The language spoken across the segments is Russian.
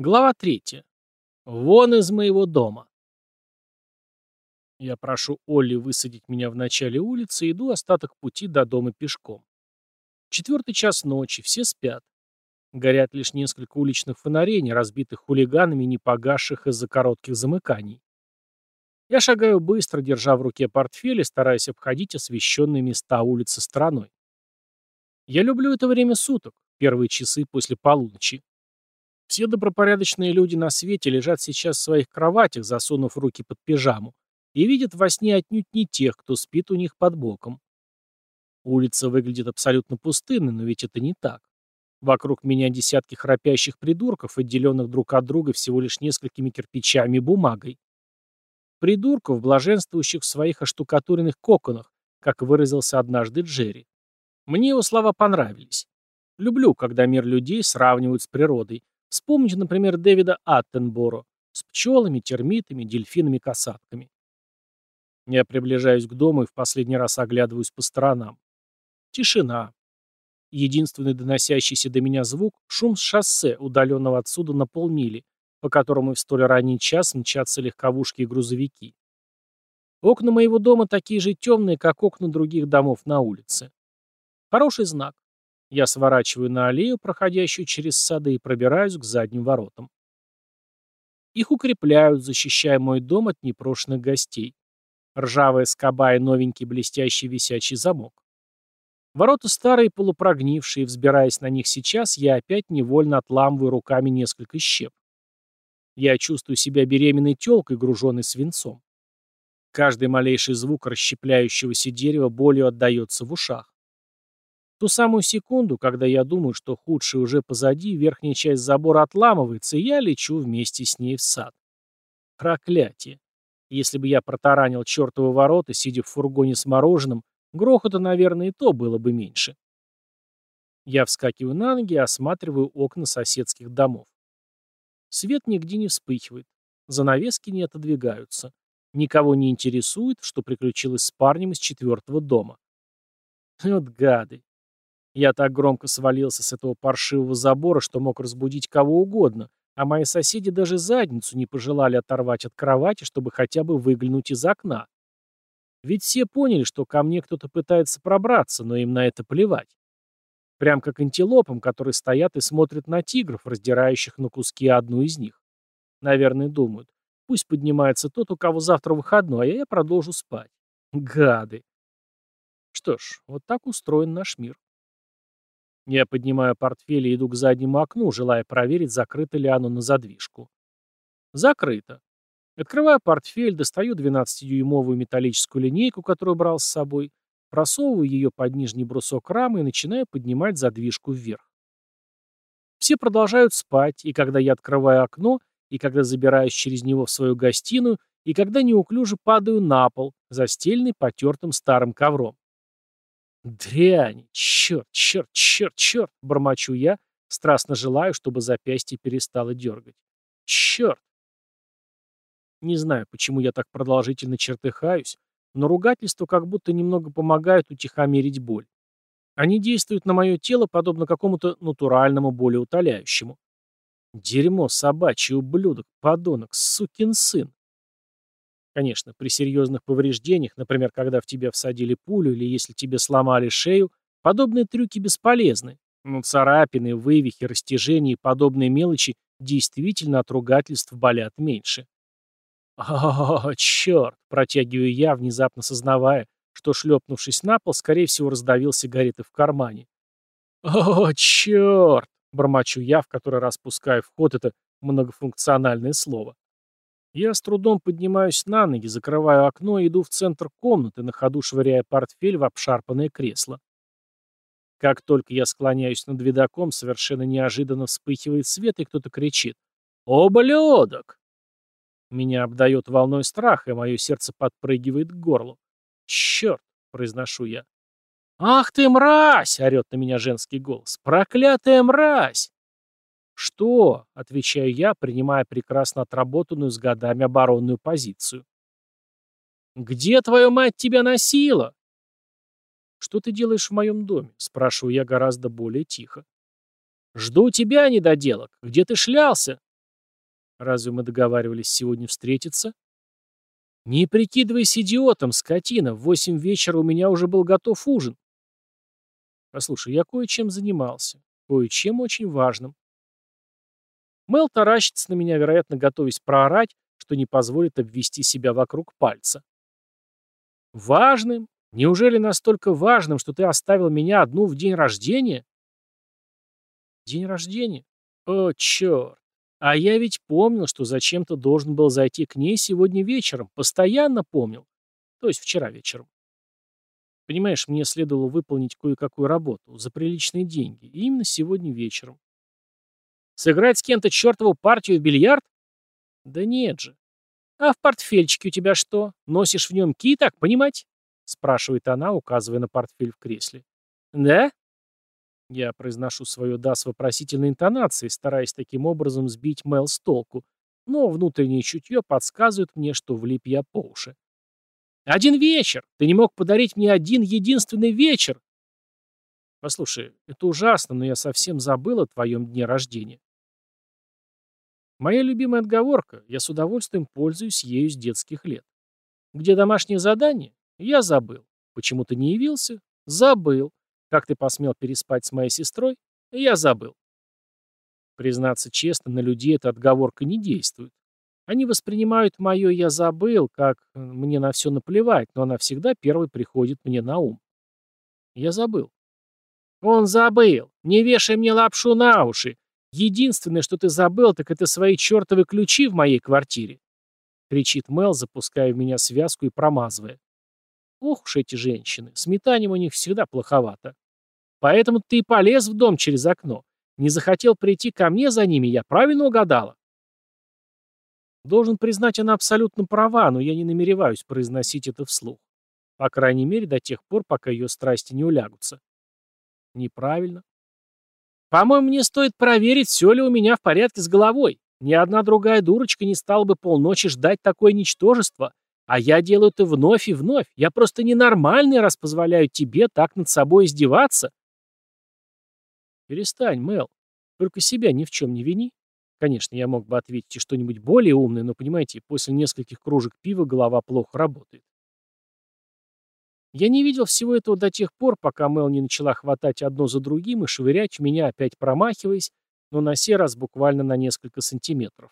Глава третья. Вон из моего дома. Я прошу Олли высадить меня в начале улицы и иду остаток пути до дома пешком. Четвертый час ночи, все спят. Горят лишь несколько уличных фонарей, не разбитых хулиганами, не погасших из-за коротких замыканий. Я шагаю быстро, держа в руке портфель и стараясь обходить освещенные места улицы стороной. Я люблю это время суток, первые часы после полуночи. Все добропорядочные люди на свете лежат сейчас в своих кроватях, засунув руки под пижаму, и видят во сне отнюдь не тех, кто спит у них под боком. Улица выглядит абсолютно пустынной, но ведь это не так. Вокруг меня десятки храпящих придурков, отделенных друг от друга всего лишь несколькими кирпичами и бумагой. Придурков, блаженствующих в своих оштукатуренных коконах, как выразился однажды Джерри. Мне его слова понравились. Люблю, когда мир людей сравнивают с природой, Вспомните, например, Дэвида Аттенборо с пчелами, термитами, дельфинами-касатками. Я приближаюсь к дому и в последний раз оглядываюсь по сторонам. Тишина. Единственный доносящийся до меня звук — шум с шоссе, удаленного отсюда на полмили, по которому в столь ранний час мчатся легковушки и грузовики. Окна моего дома такие же темные, как окна других домов на улице. Хороший знак. Я сворачиваю на аллею, проходящую через сады, и пробираюсь к задним воротам. Их укрепляют, защищая мой дом от непрошенных гостей. Ржавая скоба и новенький блестящий висячий замок. Ворота старые, полупрогнившие, взбираясь на них сейчас, я опять невольно отламываю руками несколько щеп. Я чувствую себя беременной телкой, груженной свинцом. Каждый малейший звук расщепляющегося дерева болью отдается в ушах ту самую секунду, когда я думаю, что худшее уже позади, верхняя часть забора отламывается, и я лечу вместе с ней в сад. Проклятие. Если бы я протаранил чертовы ворота, сидя в фургоне с мороженым, грохота, наверное, и то было бы меньше. Я вскакиваю на ноги и осматриваю окна соседских домов. Свет нигде не вспыхивает. Занавески не отодвигаются. Никого не интересует, что приключилось с парнем из четвертого дома. Вот гады. Я так громко свалился с этого паршивого забора, что мог разбудить кого угодно, а мои соседи даже задницу не пожелали оторвать от кровати, чтобы хотя бы выглянуть из окна. Ведь все поняли, что ко мне кто-то пытается пробраться, но им на это плевать. Прям как антилопам, которые стоят и смотрят на тигров, раздирающих на куски одну из них. Наверное, думают, пусть поднимается тот, у кого завтра выходной, а я продолжу спать. Гады. Что ж, вот так устроен наш мир. Я поднимаю портфель и иду к заднему окну, желая проверить, закрыто ли оно на задвижку. Закрыто. Открываю портфель, достаю 12-дюймовую металлическую линейку, которую брал с собой, просовываю ее под нижний брусок рамы и начинаю поднимать задвижку вверх. Все продолжают спать, и когда я открываю окно, и когда забираюсь через него в свою гостиную, и когда неуклюже падаю на пол, застеленный потертым старым ковром. Дрянь, черт, черт, черт, черт, бормочу я, страстно желаю, чтобы запястье перестало дергать. Черт! Не знаю, почему я так продолжительно чертыхаюсь, но ругательства как будто немного помогают утихомирить боль. Они действуют на мое тело подобно какому-то натуральному болеутоляющему. Дерьмо, собачий ублюдок, подонок, сукин сын. Конечно, при серьезных повреждениях, например, когда в тебя всадили пулю или если тебе сломали шею, подобные трюки бесполезны. Но царапины, вывихи, растяжения и подобные мелочи действительно от ругательств болят меньше. «О, черт!» – протягиваю я, внезапно сознавая, что, шлепнувшись на пол, скорее всего, раздавил сигареты в кармане. «О, черт!» – бормочу я, в который раз пускаю в ход это многофункциональное слово. Я с трудом поднимаюсь на ноги, закрываю окно и иду в центр комнаты, на ходу швыряя портфель в обшарпанное кресло. Как только я склоняюсь над видоком, совершенно неожиданно вспыхивает свет, и кто-то кричит «Ублюдок!». Меня обдает волной страха, и мое сердце подпрыгивает к горлу. «Черт!» — произношу я. «Ах ты, мразь!» — орет на меня женский голос. «Проклятая мразь!» «Что?» — отвечаю я, принимая прекрасно отработанную с годами оборонную позицию. «Где твоя мать тебя носила?» «Что ты делаешь в моем доме?» — спрашиваю я гораздо более тихо. «Жду тебя, недоделок. Где ты шлялся?» Разве мы договаривались сегодня встретиться? Не прикидывайся идиотом, скотина. В восемь вечера у меня уже был готов ужин. Послушай, я кое-чем занимался. Кое-чем очень важным. Мел таращится на меня, вероятно, готовясь проорать, что не позволит обвести себя вокруг пальца. Важным? Неужели настолько важным, что ты оставил меня одну в день рождения? День рождения? О, черт. А я ведь помнил, что зачем-то должен был зайти к ней сегодня вечером. Постоянно помнил. То есть вчера вечером. Понимаешь, мне следовало выполнить кое-какую работу за приличные деньги. И именно сегодня вечером. Сыграть с кем-то чертову партию в бильярд? Да нет же. А в портфельчике у тебя что? Носишь в нем ки, так понимать? Спрашивает она, указывая на портфель в кресле. Да? Я произношу свое «да» с вопросительной интонацией, стараясь таким образом сбить Мел с толку, но внутреннее чутье подсказывает мне, что влип я по уши. «Один вечер! Ты не мог подарить мне один единственный вечер!» «Послушай, это ужасно, но я совсем забыл о твоем дне рождения. Моя любимая отговорка, я с удовольствием пользуюсь ею с детских лет. Где домашнее задание? Я забыл. Почему ты не явился? Забыл. Как ты посмел переспать с моей сестрой? Я забыл. Признаться честно, на людей эта отговорка не действует. Они воспринимают мое «я забыл», как э, мне на все наплевать, но она всегда первой приходит мне на ум. Я забыл. Он забыл. Не вешай мне лапшу на уши. Единственное, что ты забыл, так это свои чертовы ключи в моей квартире. Кричит Мел, запуская в меня связку и промазывая. Ох уж эти женщины, с метанием у них всегда плоховато. Поэтому ты и полез в дом через окно. Не захотел прийти ко мне за ними, я правильно угадала? Должен признать, она абсолютно права, но я не намереваюсь произносить это вслух. По крайней мере, до тех пор, пока ее страсти не улягутся. Неправильно. По-моему, мне стоит проверить, все ли у меня в порядке с головой. Ни одна другая дурочка не стала бы полночи ждать такое ничтожество. А я делаю это вновь и вновь. Я просто ненормальный, раз позволяю тебе так над собой издеваться. Перестань, Мел. Только себя ни в чем не вини. Конечно, я мог бы ответить и что-нибудь более умное, но, понимаете, после нескольких кружек пива голова плохо работает. Я не видел всего этого до тех пор, пока Мел не начала хватать одно за другим и швырять меня, опять промахиваясь, но на сей раз буквально на несколько сантиметров.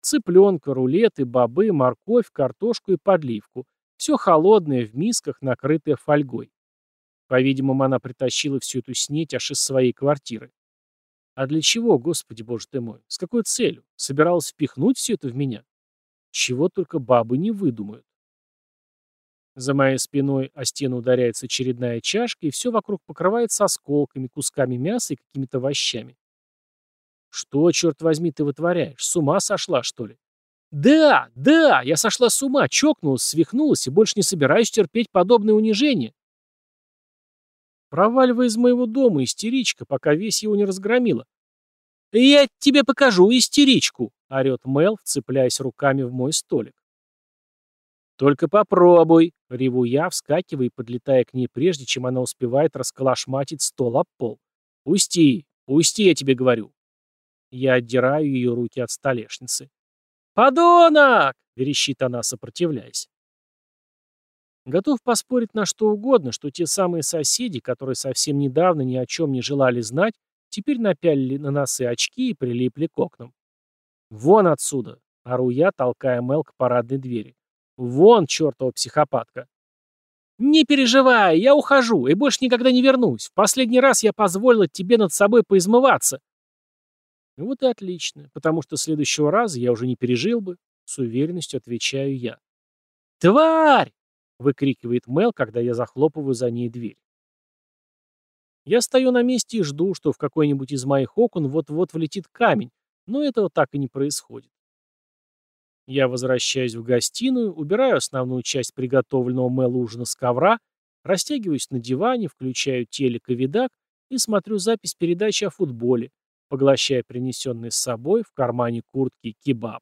Цыпленка, рулеты, бобы, морковь, картошку и подливку. Все холодное, в мисках, накрытое фольгой. По-видимому, она притащила всю эту снеть аж из своей квартиры. А для чего, господи боже ты мой? С какой целью? Собиралась впихнуть все это в меня? Чего только бабы не выдумают. За моей спиной о стену ударяется очередная чашка, и все вокруг покрывается осколками, кусками мяса и какими-то овощами. Что, черт возьми, ты вытворяешь? С ума сошла, что ли? Да, да, я сошла с ума, чокнулась, свихнулась и больше не собираюсь терпеть подобное унижение. Проваливай из моего дома, истеричка, пока весь его не разгромила. «Я тебе покажу истеричку!» — орет Мел, вцепляясь руками в мой столик. «Только попробуй!» — реву я, вскакивая и подлетая к ней прежде, чем она успевает расколошматить стол об пол. «Пусти! Пусти, я тебе говорю!» Я отдираю ее руки от столешницы. «Подонок!» — верещит она, сопротивляясь. Готов поспорить на что угодно, что те самые соседи, которые совсем недавно ни о чем не желали знать, теперь напялили на носы очки и прилипли к окнам. «Вон отсюда!» — ору я, толкая Мел к парадной двери. Вон, чертова психопатка. Не переживай, я ухожу и больше никогда не вернусь. В последний раз я позволила тебе над собой поизмываться. Вот и отлично, потому что следующего раза я уже не пережил бы, с уверенностью отвечаю я. «Тварь!» — выкрикивает Мел, когда я захлопываю за ней дверь. Я стою на месте и жду, что в какой-нибудь из моих окон вот-вот влетит камень, но этого так и не происходит. Я возвращаюсь в гостиную, убираю основную часть приготовленного Мэл ужина с ковра, растягиваюсь на диване, включаю телек и видак и смотрю запись передачи о футболе, поглощая принесенный с собой в кармане куртки кебаб.